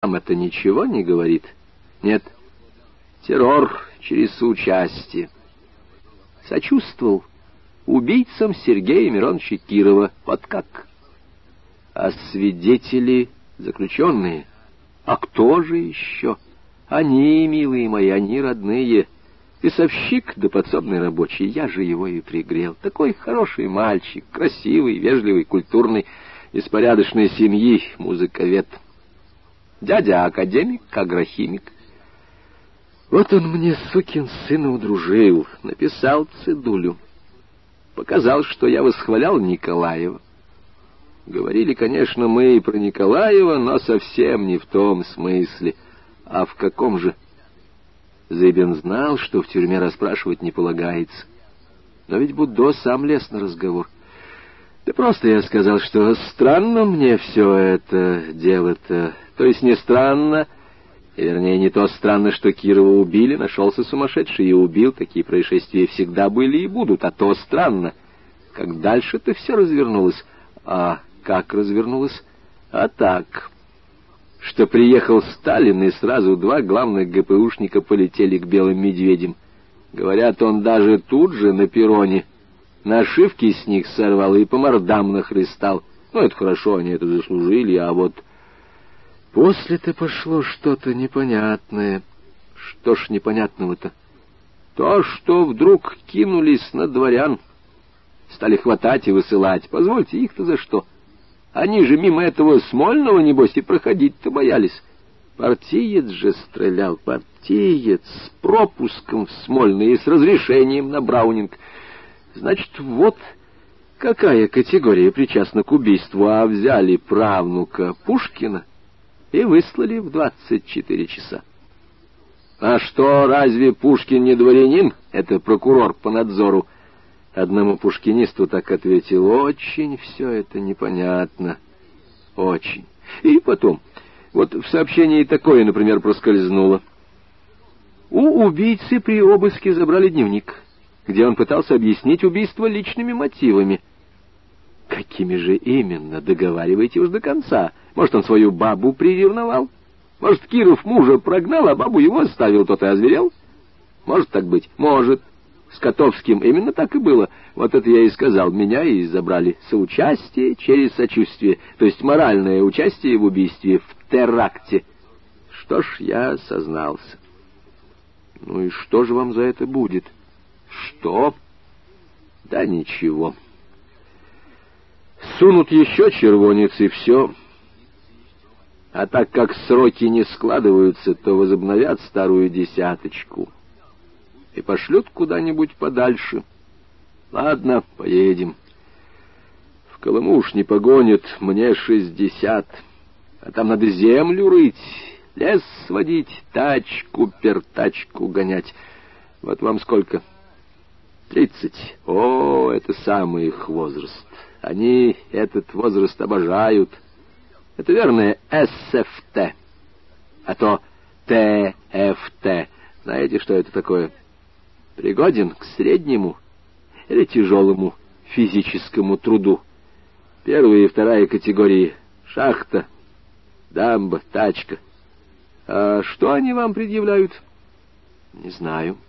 Вам это ничего не говорит? Нет. Террор через соучастие. Сочувствовал убийцам Сергея Мироновича Кирова. Вот как. А свидетели заключенные? А кто же еще? Они, милые мои, они родные. Писовщик да подсобный рабочий, я же его и пригрел. Такой хороший мальчик, красивый, вежливый, культурный, из порядочной семьи, музыковед. Дядя академик, агрохимик. Вот он мне, сукин сын, удружил, написал цедулю. Показал, что я восхвалял Николаева. Говорили, конечно, мы и про Николаева, но совсем не в том смысле. А в каком же? Зыбин знал, что в тюрьме расспрашивать не полагается. Но ведь Буддо сам лез на разговор. Да просто я сказал, что странно мне все это дело-то. То есть не странно, вернее, не то странно, что Кирова убили, нашелся сумасшедший и убил. Такие происшествия всегда были и будут, а то странно. Как дальше-то все развернулось. А как развернулось? А так, что приехал Сталин, и сразу два главных ГПУшника полетели к белым медведям. Говорят, он даже тут же на перроне нашивки с них сорвал и по мордам нахлестал. Ну, это хорошо, они это заслужили, а вот после-то пошло что-то непонятное. Что ж непонятного-то? То, что вдруг кинулись на дворян, стали хватать и высылать. Позвольте, их-то за что? Они же мимо этого Смольного, небось, и проходить-то боялись. Партиец же стрелял, партиец, с пропуском в Смольный и с разрешением на Браунинг — Значит, вот какая категория причастна к убийству, а взяли правнука Пушкина и выслали в двадцать четыре часа. А что, разве Пушкин не дворянин? Это прокурор по надзору. Одному пушкинисту так ответил, очень все это непонятно. Очень. И потом, вот в сообщении такое, например, проскользнуло. У убийцы при обыске забрали дневник где он пытался объяснить убийство личными мотивами. Какими же именно? Договаривайте уж до конца. Может, он свою бабу приревновал? Может, Киров мужа прогнал, а бабу его оставил, тот и озверел? Может так быть? Может. С Котовским именно так и было. Вот это я и сказал. Меня и забрали. Соучастие через сочувствие. То есть моральное участие в убийстве, в теракте. Что ж, я сознался. Ну и что же вам за это будет? — что? Да ничего. Сунут еще червонец и все. А так как сроки не складываются, то возобновят старую десяточку и пошлют куда-нибудь подальше. Ладно, поедем. В Колыму уж не погонят, мне шестьдесят. А там надо землю рыть, лес сводить, тачку, пертачку гонять. Вот вам сколько? — Тридцать. О, это самый их возраст. Они этот возраст обожают. Это верное СФТ. А то ТФТ. Знаете, что это такое? Пригоден к среднему или тяжелому физическому труду. Первая и вторая категории — шахта, дамба, тачка. А что они вам предъявляют? Не знаю. —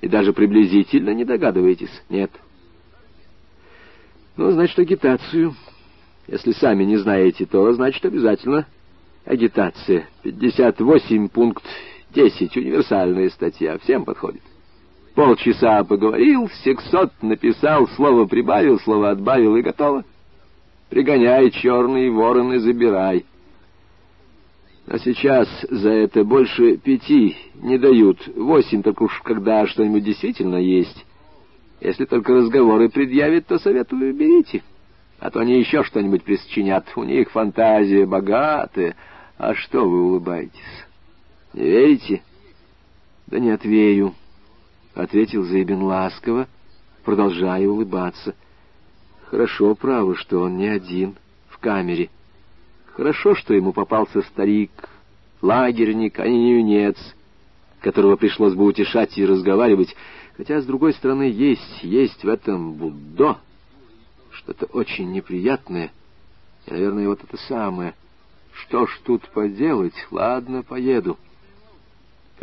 и даже приблизительно не догадываетесь? Нет. Ну, значит, агитацию. Если сами не знаете, то, значит, обязательно агитация. 58 пункт 10, универсальная статья, всем подходит. Полчаса поговорил, сексот написал, слово прибавил, слово отбавил и готово. Пригоняй черные вороны, забирай. А сейчас за это больше пяти не дают. Восемь только уж, когда что-нибудь действительно есть. Если только разговоры предъявят, то советую берите. То они еще что-нибудь присочинят. У них фантазия богатая. А что вы улыбаетесь? Не верите? Да нет, верю, — ответил Зыбин ласково, продолжая улыбаться. Хорошо, право, что он не один в камере. — Хорошо, что ему попался старик, лагерник, а не юнец, которого пришлось бы утешать и разговаривать, хотя, с другой стороны, есть, есть в этом Буддо что-то очень неприятное, и, наверное, вот это самое, Что ж тут поделать? Ладно, поеду.